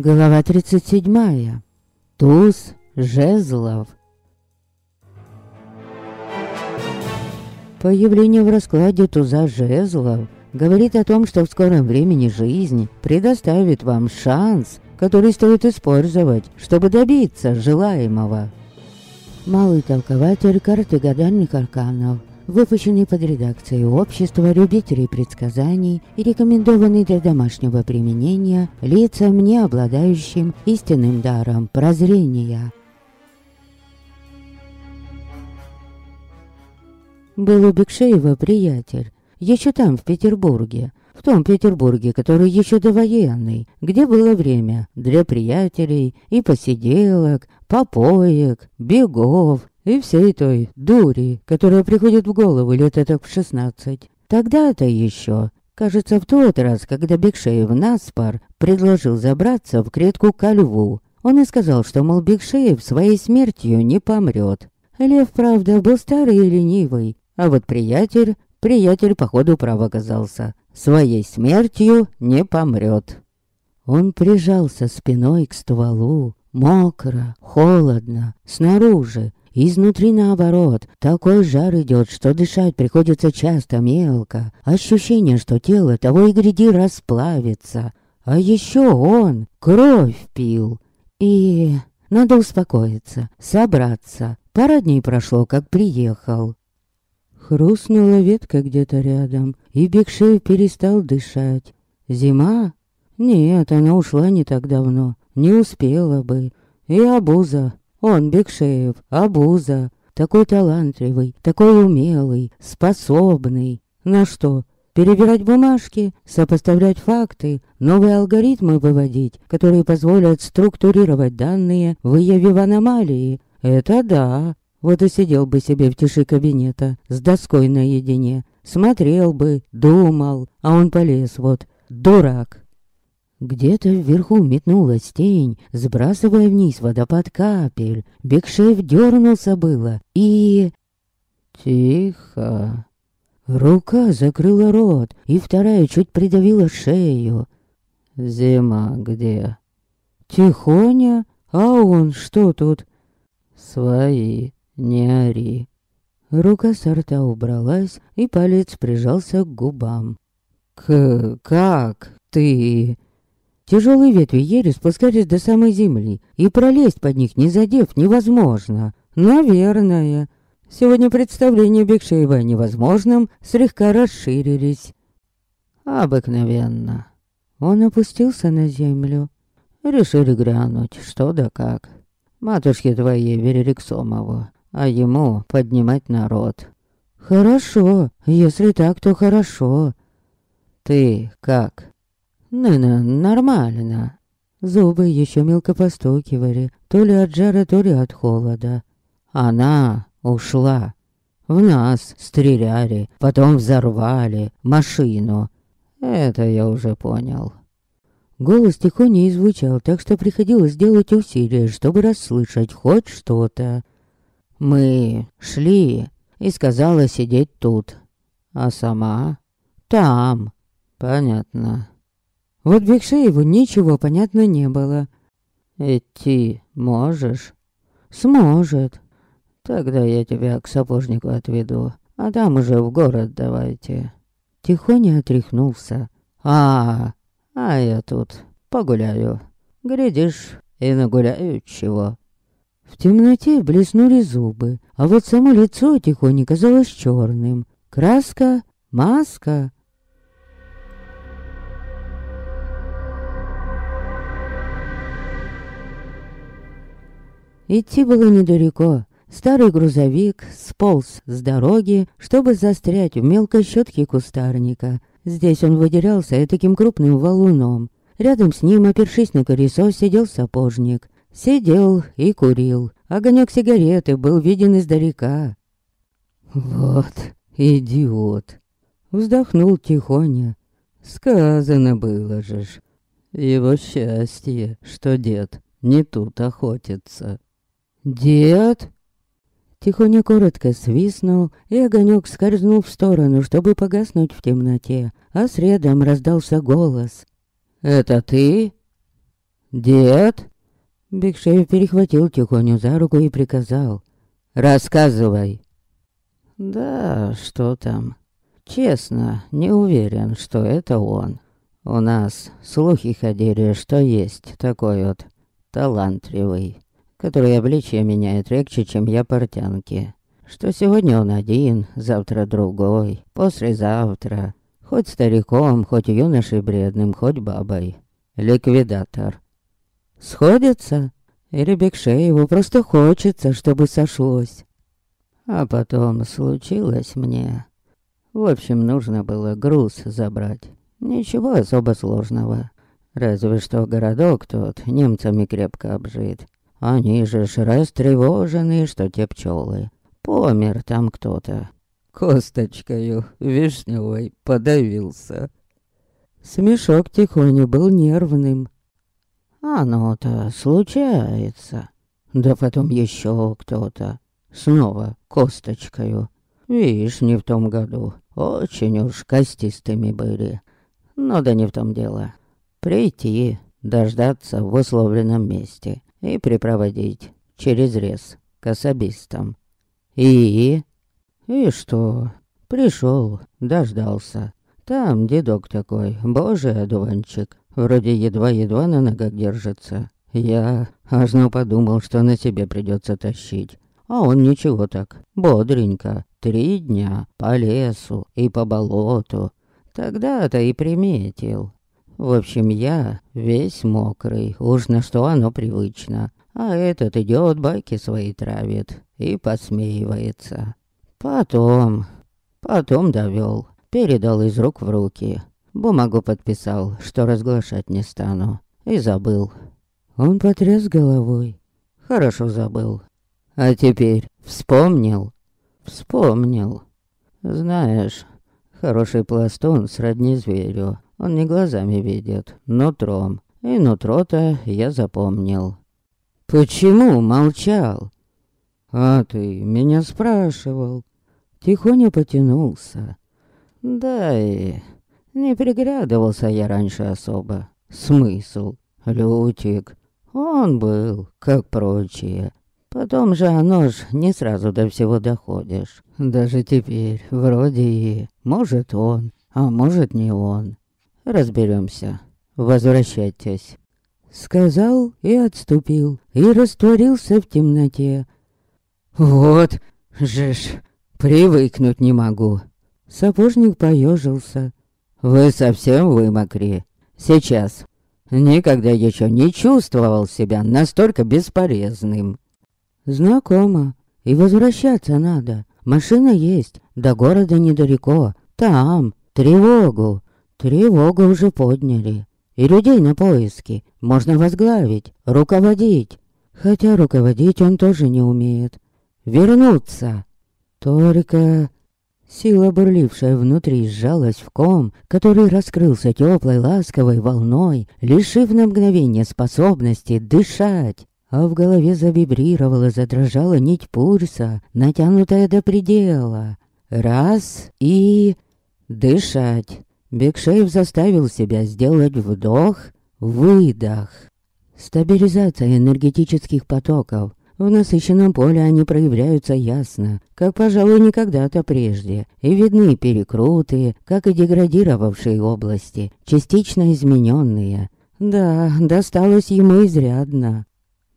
Глава 37. Туз жезлов. Появление в раскладе туза жезлов говорит о том, что в скором времени жизнь предоставит вам шанс, который стоит использовать, чтобы добиться желаемого. Малый толкователь карты гадальных арканов выпущенный под редакцией Общества любителей предсказаний и рекомендованный для домашнего применения лицам, не обладающим истинным даром прозрения. Был у Бекшеева приятель, еще там, в Петербурге, в том Петербурге, который еще довоенный, где было время для приятелей и посиделок, попоек, бегов и всей той дури, которая приходит в голову лет так в шестнадцать. Тогда-то еще, кажется, в тот раз, когда Бекшеев наспор предложил забраться в клетку ко льву, он и сказал, что, мол, Бекшеев своей смертью не помрет. Лев, правда, был старый и ленивый, а вот приятель, приятель, походу, прав оказался. Своей смертью не помрет. Он прижался спиной к стволу, мокро, холодно, снаружи, Изнутри наоборот, такой жар идет, что дышать приходится часто мелко. Ощущение, что тело того и гряди расплавится. А еще он кровь пил. И надо успокоиться, собраться. Пара дней прошло, как приехал. Хрустнула ветка где-то рядом, и Бекшеев перестал дышать. Зима? Нет, она ушла не так давно. Не успела бы. И обуза он, Бекшеев, обуза, такой талантливый, такой умелый, способный. На что? Перебирать бумажки, сопоставлять факты, новые алгоритмы выводить, которые позволят структурировать данные, выявив аномалии. Это да. Вот и сидел бы себе в тиши кабинета, с доской наедине. Смотрел бы, думал, а он полез вот. Дурак. Где-то вверху метнулась тень, сбрасывая вниз водопад капель. Бекшеев дернулся было и... Тихо. Рука закрыла рот, и вторая чуть придавила шею. Зима где? Тихоня? А он что тут? Свои, не ори. Рука с рта убралась, и палец прижался к губам. «К... как ты...» Тяжелые ветви ели спускались до самой земли, и пролезть под них, не задев, невозможно. Наверное. Сегодня представления Бекшеева о невозможном слегка расширились. Обыкновенно. Он опустился на землю. Решили глянуть, что да как. Матушке твоей верили к Сомову, а ему поднимать народ. Хорошо, если так, то хорошо. Ты как? «Ну-ну, нормально». Зубы еще мелко постукивали, то ли от жара, то ли от холода. Она ушла. В нас стреляли, потом взорвали машину. Это я уже понял. Голос тихоня и звучал, так что приходилось делать усилия, чтобы расслышать хоть что-то. Мы шли и сказала сидеть тут, а сама там. Понятно. Вот Бекшееву ничего понятно не было. «Идти можешь?» «Сможет». «Тогда я тебя к сапожнику отведу, а там уже в город давайте». Тихоня отряхнулся. «А, а я тут погуляю. Глядишь, и нагуляю чего». В темноте блеснули зубы, а вот само лицо тихоня казалось черным. Краска, маска, Идти было недалеко. Старый грузовик сполз с дороги, чтобы застрять в мелкой щетке кустарника. Здесь он выделялся таким крупным валуном. Рядом с ним, опершись на колесо, сидел сапожник. Сидел и курил. Огонек сигареты был виден издалека. «Вот идиот!» Вздохнул тихоня. «Сказано было же ж. Его счастье, что дед не тут охотится». «Дед?» Тихоня коротко свистнул, и огонек скользнул в сторону, чтобы погаснуть в темноте, а средом раздался голос. «Это ты?» «Дед?» Бекшеев перехватил тихоню за руку и приказал. «Рассказывай». «Да, что там? Честно, не уверен, что это он. У нас слухи ходили, что есть такой вот талантливый, который обличье меняет легче, чем я портянки. Что сегодня он один, завтра другой, послезавтра. Хоть стариком, хоть юношей бредным, хоть бабой. Ликвидатор. Сходится? Или Бекшееву просто хочется, чтобы сошлось? А потом случилось мне. В общем, нужно было груз забрать. Ничего особо сложного. Разве что городок тот немцами крепко обжит. Они же ж растревожены, что те пчелы. Помер там кто-то. Косточкою вишневой подавился. Смешок тихоню был нервным. Оно-то случается. Да потом еще кто-то. Снова косточкою. Вишни в том году очень уж костистыми были. Но да не в том дело. Прийти, дождаться в условленном месте и припроводить через рез к особистам. И... И что? Пришел, дождался. Там дедок такой, божий одуванчик. Вроде едва-едва на ногах держится. Я аж ну подумал, что на себе придется тащить. А он ничего так, бодренько. Три дня по лесу и по болоту. Тогда-то и приметил. В общем, я весь мокрый, уж на что оно привычно. А этот идет, байки свои травит и посмеивается. Потом, потом довел, передал из рук в руки. Бумагу подписал, что разглашать не стану. И забыл. Он потряс головой. Хорошо забыл. А теперь вспомнил? Вспомнил. Знаешь, Хороший пластун сродни зверю. Он не глазами видит, нутром. И нутро-то я запомнил. Почему молчал? А ты меня спрашивал. Тихоня потянулся. Да и не приглядывался я раньше особо. Смысл? Лютик. Он был, как прочие. Потом же оно ж не сразу до всего доходишь. Даже теперь вроде и может он, а может не он. Разберемся. Возвращайтесь. Сказал и отступил, и растворился в темноте. Вот же ж, привыкнуть не могу. Сапожник поежился. Вы совсем вымокли. Сейчас. Никогда еще не чувствовал себя настолько бесполезным. Знакомо. И возвращаться надо. Машина есть, до города недалеко. Там, тревогу. Тревогу уже подняли. И людей на поиски. Можно возглавить, руководить. Хотя руководить он тоже не умеет. Вернуться. Только... Сила, бурлившая внутри, сжалась в ком, который раскрылся теплой ласковой волной, лишив на мгновение способности дышать а в голове завибрировала, задрожала нить пульса, натянутая до предела. Раз и... дышать. Бекшеев заставил себя сделать вдох, выдох. Стабилизация энергетических потоков. В насыщенном поле они проявляются ясно, как, пожалуй, никогда-то прежде, и видны перекруты, как и деградировавшие области, частично измененные. Да, досталось ему изрядно.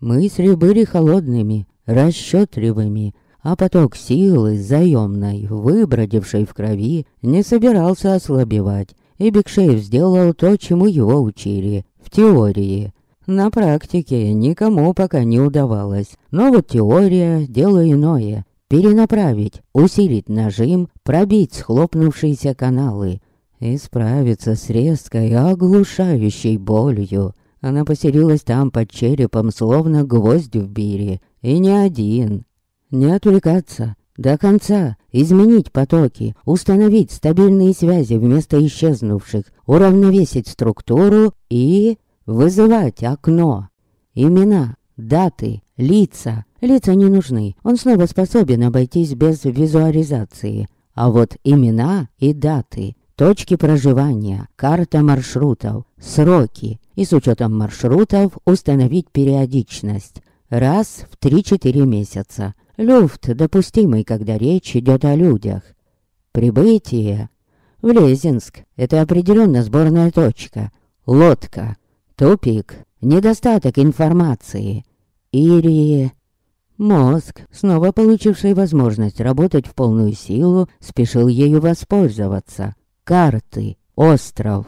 Мысли были холодными, расчетливыми, а поток силы, заемной, выбродившей в крови, не собирался ослабевать, и Бекшеев сделал то, чему его учили, в теории. На практике никому пока не удавалось, но вот теория – дело иное. Перенаправить, усилить нажим, пробить схлопнувшиеся каналы и справиться с резкой, оглушающей болью, она поселилась там под черепом, словно гвоздь в бире. И не один. Не отвлекаться. До конца. Изменить потоки. Установить стабильные связи вместо исчезнувших. Уравновесить структуру и... Вызывать окно. Имена, даты, лица. Лица не нужны. Он снова способен обойтись без визуализации. А вот имена и даты точки проживания, карта маршрутов, сроки и с учетом маршрутов установить периодичность. Раз в 3-4 месяца. Люфт допустимый, когда речь идет о людях. Прибытие. В Лезинск. Это определенно сборная точка. Лодка. Тупик. Недостаток информации. Ири... Мозг, снова получивший возможность работать в полную силу, спешил ею воспользоваться. Карты, остров,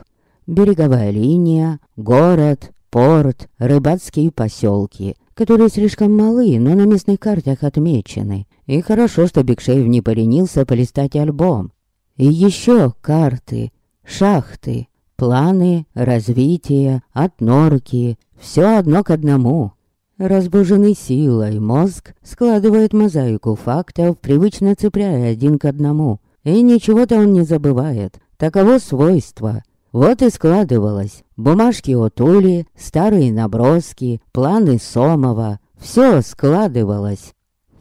береговая линия, город, порт, рыбацкие поселки, которые слишком малы, но на местных картах отмечены. И хорошо, что Бигшеев не поренился полистать альбом. И еще карты, шахты, планы, развития, отнорки, все одно к одному. Разбуженный силой мозг складывает мозаику фактов, привычно цепляя один к одному. И ничего-то он не забывает. Таково свойство. Вот и складывалось. Бумажки от Ули, старые наброски, планы Сомова. Все складывалось.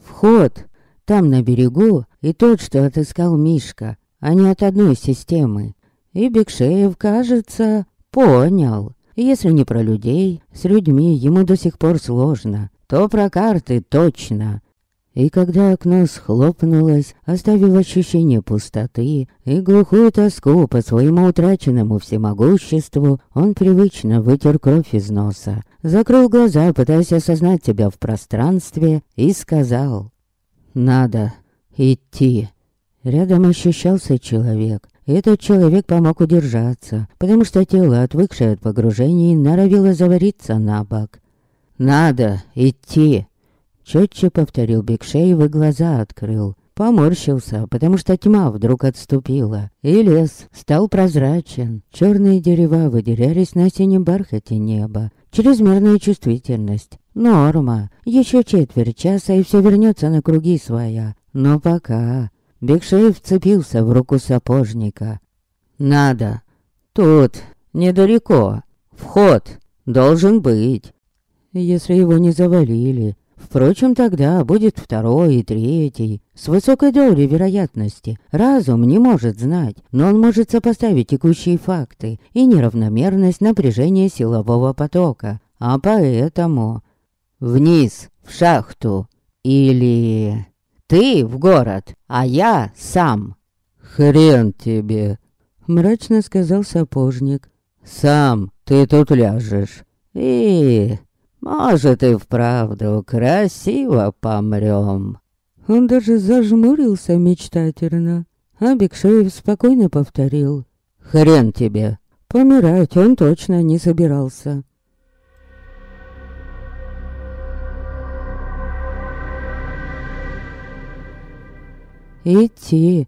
Вход. Там на берегу и тот, что отыскал Мишка. а не от одной системы. И Бекшеев, кажется, понял. Если не про людей, с людьми ему до сих пор сложно, то про карты точно. И когда окно схлопнулось, оставив ощущение пустоты и глухую тоску по своему утраченному всемогуществу, он привычно вытер кровь из носа, закрыл глаза, пытаясь осознать себя в пространстве, и сказал «Надо идти». Рядом ощущался человек, этот человек помог удержаться, потому что тело, отвыкшее от погружений, норовило завариться на бок. «Надо идти!» Четче повторил Бекшеев и глаза открыл. Поморщился, потому что тьма вдруг отступила, и лес стал прозрачен. Черные дерева выделялись на синем бархате неба. Чрезмерная чувствительность. Норма. Еще четверть часа, и все вернется на круги своя. Но пока... Бекшеев вцепился в руку сапожника. «Надо. Тут. Недалеко. Вход. Должен быть. Если его не завалили. Впрочем, тогда будет второй и третий. С высокой долей вероятности. Разум не может знать, но он может сопоставить текущие факты и неравномерность напряжения силового потока. А поэтому... Вниз, в шахту. Или... Ты в город, а я сам. Хрен тебе, мрачно сказал сапожник. Сам ты тут ляжешь. И, может, и вправду красиво помрем. Он даже зажмурился мечтательно. А Бекшеев спокойно повторил. Хрен тебе. Помирать он точно не собирался. Идти.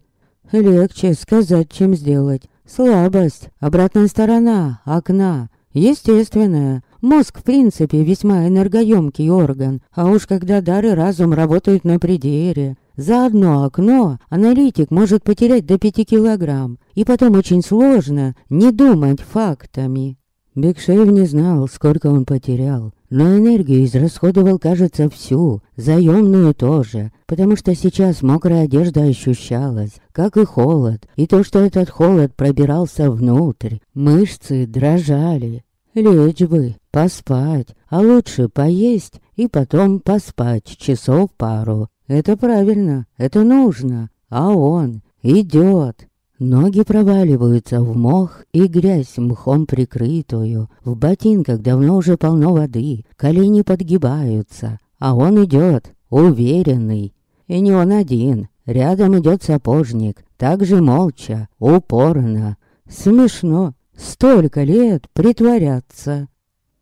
Легче сказать, чем сделать. Слабость, обратная сторона, окна. Естественная. Мозг, в принципе, весьма энергоемкий орган, а уж когда дар и разум работают на пределе. За одно окно аналитик может потерять до пяти килограмм, и потом очень сложно не думать фактами. Бекшеев не знал, сколько он потерял, но энергию израсходовал, кажется, всю, заемную тоже, потому что сейчас мокрая одежда ощущалась, как и холод, и то, что этот холод пробирался внутрь, мышцы дрожали. Лечь бы, поспать, а лучше поесть и потом поспать часов пару. Это правильно, это нужно, а он идет. Ноги проваливаются в мох и грязь мхом прикрытую. В ботинках давно уже полно воды, колени подгибаются. А он идет, уверенный. И не он один. Рядом идет сапожник, также молча, упорно. Смешно, столько лет притворяться.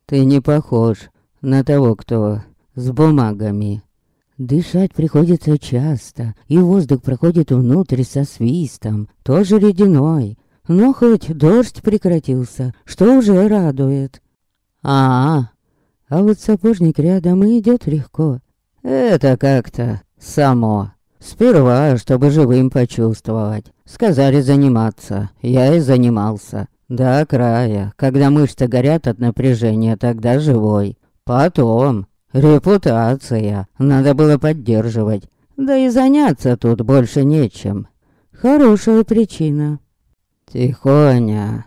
Ты не похож на того, кто с бумагами. Дышать приходится часто, и воздух проходит внутрь со свистом, тоже ледяной. Но хоть дождь прекратился, что уже радует. А, -а, -а. а вот сапожник рядом и идет легко. Это как-то само. Сперва, чтобы живым почувствовать. Сказали заниматься, я и занимался. До края, когда мышцы горят от напряжения, тогда живой. Потом, Репутация. Надо было поддерживать. Да и заняться тут больше нечем. Хорошая причина. Тихоня.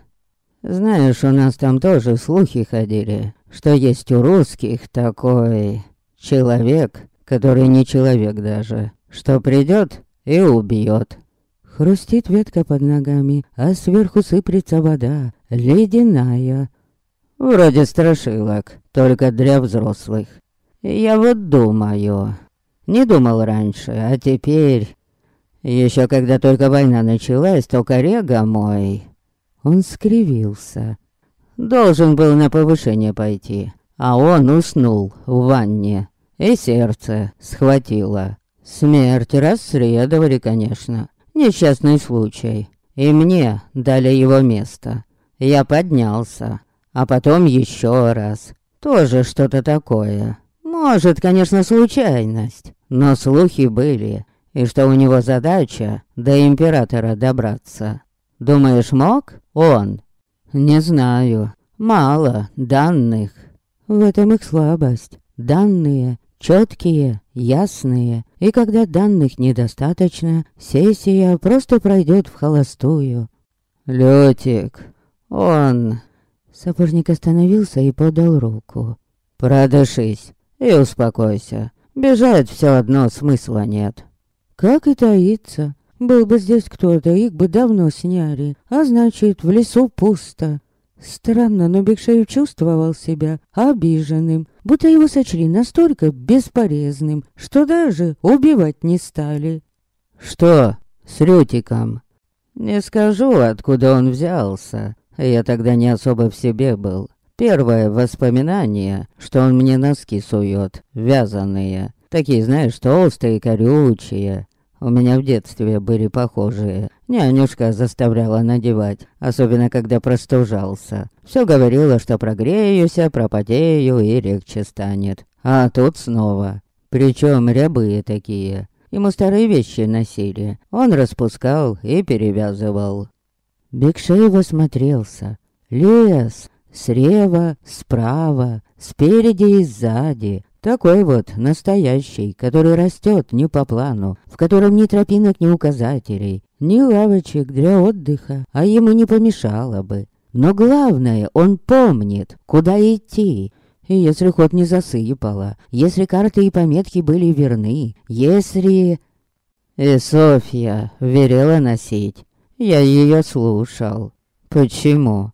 Знаешь, у нас там тоже слухи ходили, что есть у русских такой человек, который не человек даже, что придет и убьет. Хрустит ветка под ногами, а сверху сыплется вода, ледяная. Вроде страшилок, только для взрослых. Я вот думаю. Не думал раньше, а теперь... Еще когда только война началась, то коллега мой... Он скривился. Должен был на повышение пойти, а он уснул в ванне. И сердце схватило. Смерть расследовали, конечно. Несчастный случай. И мне дали его место. Я поднялся. А потом еще раз. Тоже что-то такое. Может, конечно, случайность. Но слухи были. И что у него задача до императора добраться. Думаешь, мог? Он? Не знаю. Мало данных. В этом их слабость. Данные четкие, ясные, и когда данных недостаточно, сессия просто пройдет в холостую. Лютик, он... Сапожник остановился и подал руку. Продышись и успокойся. Бежать все одно смысла нет. Как и таится. Был бы здесь кто-то, их бы давно сняли. А значит, в лесу пусто. Странно, но Бекшеев чувствовал себя обиженным, будто его сочли настолько бесполезным, что даже убивать не стали. «Что с Рютиком?» «Не скажу, откуда он взялся. Я тогда не особо в себе был. Первое воспоминание, что он мне носки сует, вязаные. Такие, знаешь, толстые, корючие. У меня в детстве были похожие. Нянюшка заставляла надевать, особенно когда простужался. Все говорила, что прогреюсь, пропотею и легче станет. А тут снова. Причем рябые такие. Ему старые вещи носили. Он распускал и перевязывал. Бекшеев осмотрелся. Лес. Слева, справа, спереди и сзади. Такой вот настоящий, который растет не по плану, в котором ни тропинок, ни указателей, ни лавочек для отдыха, а ему не помешало бы. Но главное, он помнит, куда идти. И если ход не засыпало, если карты и пометки были верны, если... И Софья верила носить. Я ее слушал. Почему?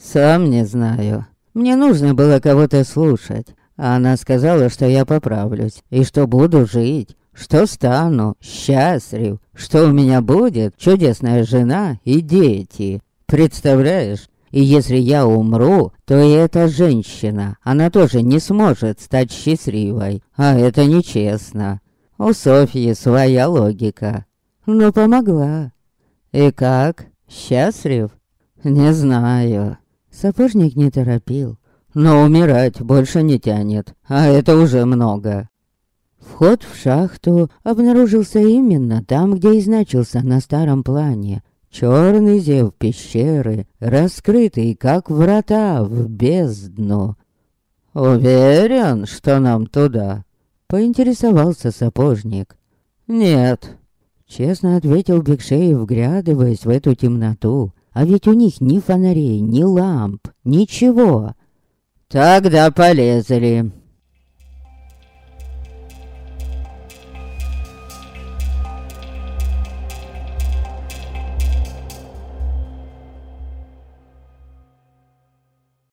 Сам не знаю. Мне нужно было кого-то слушать. Она сказала, что я поправлюсь, и что буду жить, что стану счастлив, что у меня будет чудесная жена и дети. Представляешь? И если я умру, то и эта женщина, она тоже не сможет стать счастливой. А это нечестно. У Софьи своя логика. Но помогла. И как? Счастлив? Не знаю. Сапожник не торопил. Но умирать больше не тянет, а это уже много. Вход в шахту обнаружился именно там, где и значился на старом плане. Черный зев пещеры, раскрытый, как врата в бездну. «Уверен, что нам туда?» — поинтересовался сапожник. «Нет», — честно ответил Бекшеев, вглядываясь в эту темноту. «А ведь у них ни фонарей, ни ламп, ничего. «Тогда полезли»,